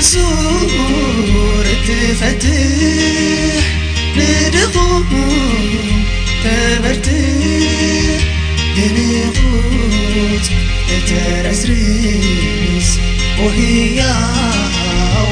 سور تفتح ندخو تبرتح دنخوت ترسرس وهياو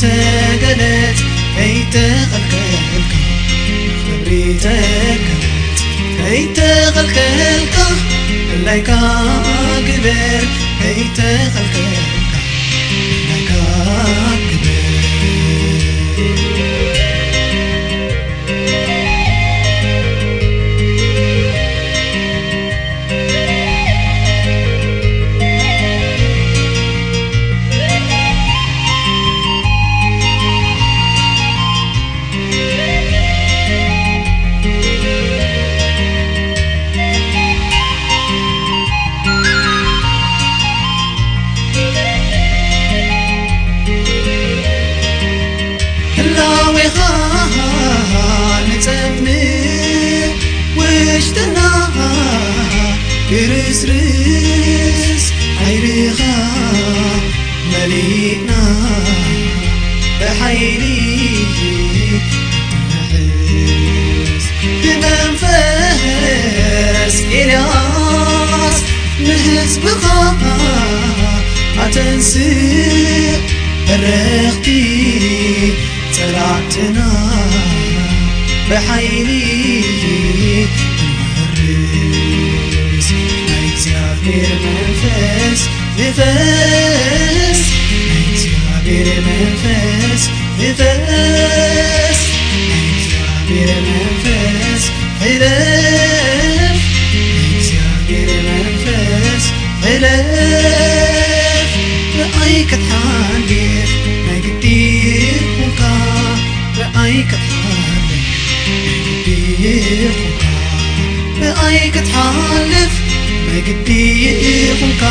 ከይተገለፅ ከይተኸልከልካ ክብሪ ተገለፅ ከይተኸልከልካ ብላይካ ግበር ከይተኸልከልካ ብላይካ ግበር ህላዌኻ ንጸምእ ውሽጥና ይርስርስ ኃይልኻ መሊእና ብሓይሊ ትሕስ ብመንፈስ ኤልያስ ንህዝብኻ ኣተንስእ በረኽቲ طلعتنا بحيلي نورس ما يزافر منفس نفس ግድዬ ኹንካ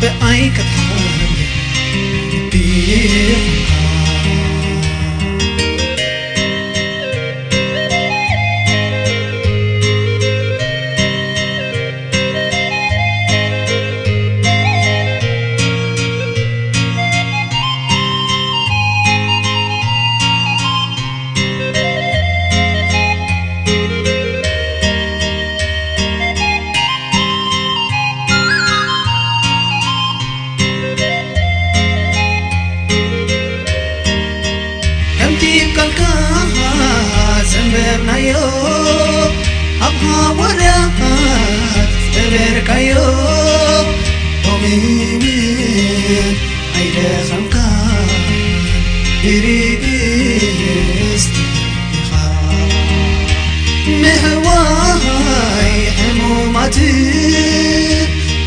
ብኣይ ከተሓወን ግድዬ ورات تبركيو وميمين عيدا خمكا يريدست مهواي حمومتي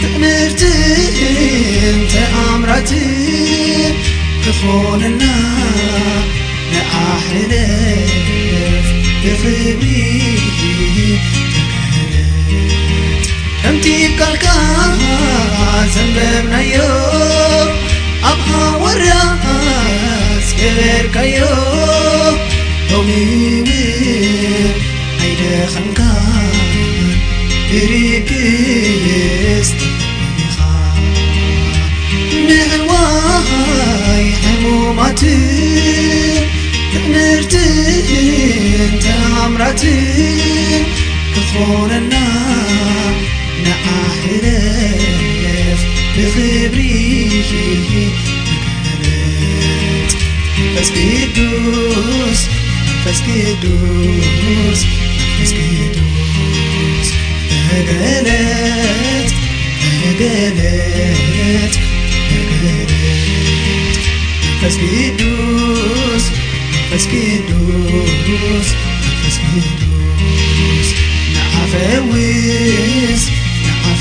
تأمرتي انت أمرتي كفوننا نأحرف بخبير حياتي كثرون النار نعاحلف بخبري تكهلت نفس قدوس نفس قدوس نفس قدوس تهجلت تهجلت تهجلت نفس قدوس نفس